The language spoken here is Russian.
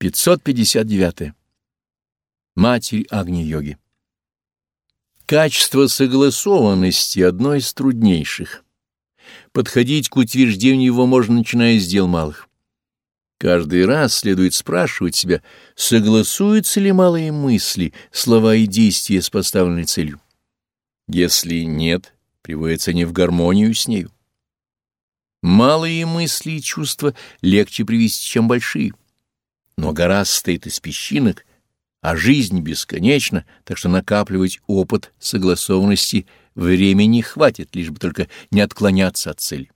559. Матерь Агни-йоги. Качество согласованности одно из труднейших. Подходить к утверждению его можно, начиная с дел малых. Каждый раз следует спрашивать себя, согласуются ли малые мысли, слова и действия с поставленной целью. Если нет, приводятся они в гармонию с нею. Малые мысли и чувства легче привести, чем большие. Но гора состоит из песчинок, а жизнь бесконечна, так что накапливать опыт согласованности времени хватит, лишь бы только не отклоняться от цели.